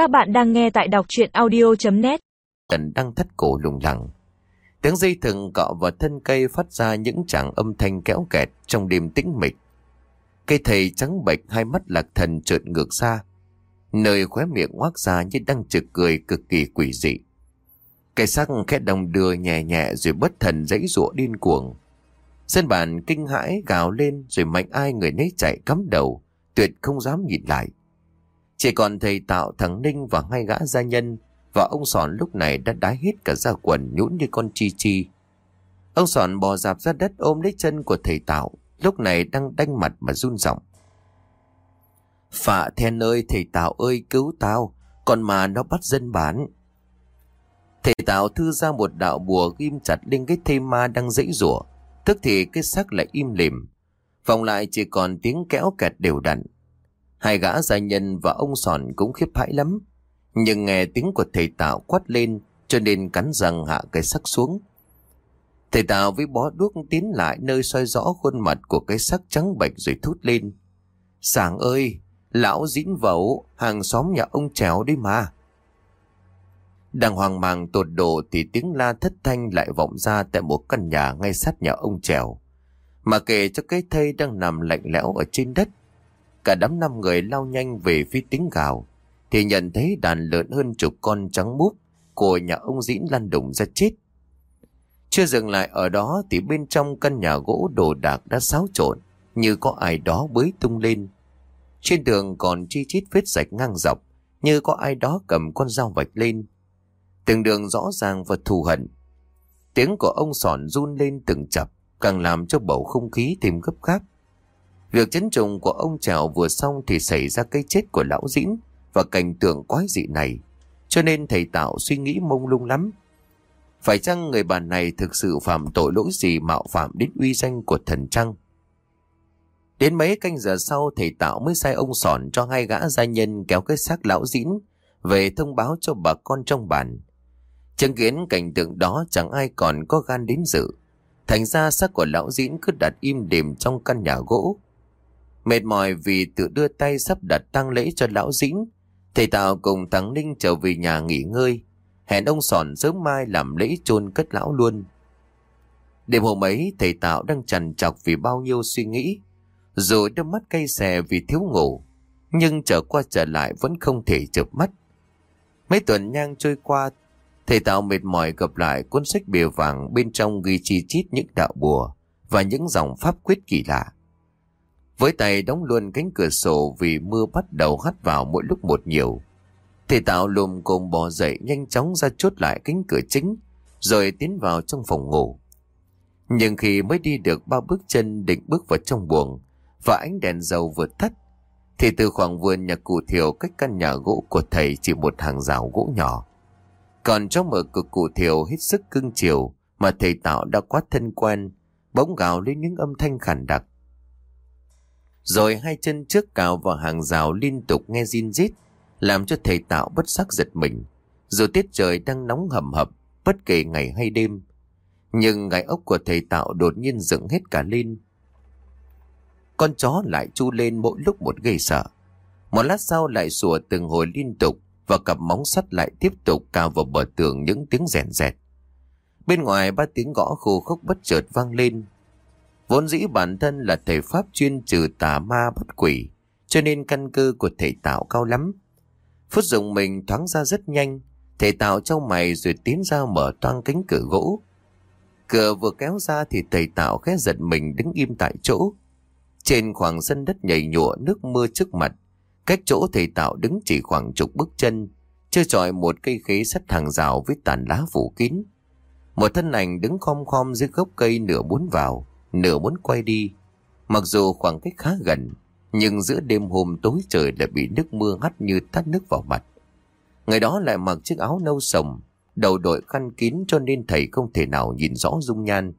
Các bạn đang nghe tại đọc chuyện audio.net Tần đang thắt cổ lùng lẳng. Tiếng dây thừng cọ vào thân cây phát ra những tràng âm thanh kéo kẹt trong đêm tĩnh mịch. Cây thầy trắng bệch hai mắt lạc thần trượt ngược ra. Nơi khóe miệng ngoác ra như đang trực cười cực kỳ quỷ dị. Cây sắc khẽ đồng đưa nhẹ nhẹ rồi bất thần dãy rụa điên cuồng. Dân bản kinh hãi gào lên rồi mạnh ai người nấy chạy cắm đầu, tuyệt không dám nhìn lại. Chỉ còn thầy tạo thằng Ninh và hai gã gia nhân và ông Sòn lúc này đã đái hết cả da quần nhũn như con chi chi. Ông Sòn bò dạp ra đất ôm lấy chân của thầy tạo, lúc này đang đanh mặt mà run giọng. Phạ then ơi thầy tạo ơi cứu tao, còn mà nó bắt dân bán. Thầy tạo thư ra một đạo bùa ghim chặt lên cái thây ma đang dãy rủa tức thì cái xác lại im lìm. Vòng lại chỉ còn tiếng kéo kẹt đều đặn. Hai gã gia nhân và ông sòn cũng khiếp hãi lắm. Nhưng nghe tiếng của thầy tạo quát lên cho nên cắn răng hạ cái sắc xuống. Thầy tạo với bó đuốc tiến lại nơi soi rõ khuôn mặt của cái sắc trắng bệch rồi thút lên. Sàng ơi, lão dĩn vẩu, hàng xóm nhà ông trèo đi mà. Đang hoang mang tột độ thì tiếng la thất thanh lại vọng ra tại một căn nhà ngay sát nhà ông trèo. Mà kể cho cái thây đang nằm lạnh lẽo ở trên đất. Cả đám năm người lao nhanh về phía tiếng gào. Thì nhận thấy đàn lợn hơn chục con trắng múp của nhà ông dĩn lăn đùng ra chết. Chưa dừng lại ở đó thì bên trong căn nhà gỗ đồ đạc đã xáo trộn như có ai đó bới tung lên. Trên tường còn chi chít vết sạch ngang dọc như có ai đó cầm con dao vạch lên từng đường rõ ràng và thù hận. Tiếng của ông sòn run lên từng chập, càng làm cho bầu không khí thêm gấp gáp. Việc chấn trùng của ông trèo vừa xong thì xảy ra cái chết của lão dĩnh và cảnh tượng quái dị này, cho nên thầy tạo suy nghĩ mông lung lắm. Phải chăng người bà này thực sự phạm tội lỗi gì mạo phạm đến uy danh của thần trăng? Đến mấy canh giờ sau thầy tạo mới sai ông sòn cho hai gã gia nhân kéo cái xác lão dĩnh về thông báo cho bà con trong bản Chứng kiến cảnh tượng đó chẳng ai còn có gan đến dự. Thành ra xác của lão dĩnh cứ đặt im đềm trong căn nhà gỗ. Mệt mỏi vì tự đưa tay sắp đặt tang lễ cho lão dĩnh, Thầy tào cùng thắng Ninh trở về nhà nghỉ ngơi. Hẹn ông Sòn sớm mai làm lễ chôn cất lão luôn. Đêm hôm ấy thầy tào đang trằn trọc vì bao nhiêu suy nghĩ. Rồi đôi mắt cay xè vì thiếu ngủ. Nhưng trở qua trở lại vẫn không thể chợp mắt. Mấy tuần nhang trôi qua Thầy tào mệt mỏi gặp lại cuốn sách bìa vàng bên trong ghi chi chít những đạo bùa và những dòng pháp quyết kỳ lạ. Với tay đóng luôn cánh cửa sổ vì mưa bắt đầu hắt vào mỗi lúc một nhiều. Thầy Tạo lùm cồm bò dậy nhanh chóng ra chốt lại cánh cửa chính rồi tiến vào trong phòng ngủ. Nhưng khi mới đi được ba bước chân định bước vào trong buồng và ánh đèn dầu vừa tắt thì từ khoảng vườn nhà cụ thiểu cách căn nhà gỗ của thầy chỉ một hàng rào gỗ nhỏ. Còn trong mở cửa cụ thiểu hết sức cưng chiều mà thầy tạo đã quá thân quen, bỗng gào lên những âm thanh khản đặc. Rồi hai chân trước cào vào hàng rào liên tục nghe zin rít, làm cho thầy tạo bất sắc giật mình. Dù tiết trời đang nóng hầm hập, bất kể ngày hay đêm. Nhưng gai ốc của thầy tạo đột nhiên dựng hết cả lên. Con chó lại chu lên mỗi lúc một gây sợ. Một lát sau lại sủa từng hồi liên tục, và cặp móng sắt lại tiếp tục cào vào bờ tường những tiếng rèn rẹt. Bên ngoài ba tiếng gõ khô khốc bất chợt vang lên. Vốn dĩ bản thân là thầy Pháp chuyên trừ tà ma bất quỷ, cho nên căn cơ của thầy Tạo cao lắm. Phút dùng mình thoáng ra rất nhanh, thầy Tạo trong mày rồi tiến ra mở toang cánh cửa gỗ. Cửa vừa kéo ra thì thầy Tạo khẽ giật mình đứng im tại chỗ. Trên khoảng sân đất nhảy nhụa nước mưa trước mặt, Cách chỗ thầy Tạo đứng chỉ khoảng chục bước chân, chưa trọi một cây khế sắt hàng rào với tàn lá phủ kín. Một thân ảnh đứng khom khom dưới gốc cây nửa muốn vào, nửa muốn quay đi. Mặc dù khoảng cách khá gần, nhưng giữa đêm hôm tối trời lại bị nước mưa hắt như thắt nước vào mặt. Người đó lại mặc chiếc áo nâu sồng, đầu đội khăn kín cho nên thầy không thể nào nhìn rõ dung nhan.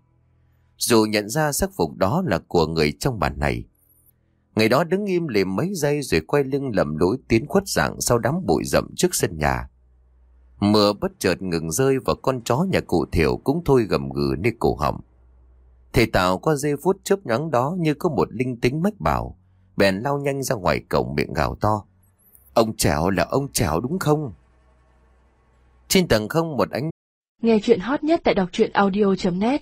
Dù nhận ra sắc phục đó là của người trong bản này, Người đó đứng im lìm mấy giây rồi quay lưng lầm lối tiến khuất dạng sau đám bụi rậm trước sân nhà. Mưa bất chợt ngừng rơi và con chó nhà cụ thiểu cũng thôi gầm gừ nơi cổ họng. Thầy tào qua giây phút chớp nhoáng đó như có một linh tính mách bảo, bèn lao nhanh ra ngoài cổng miệng gào to. Ông Trẻo là ông Trẻo đúng không? Trên tầng không một ánh... Nghe chuyện hot nhất tại doctruyenaudio.net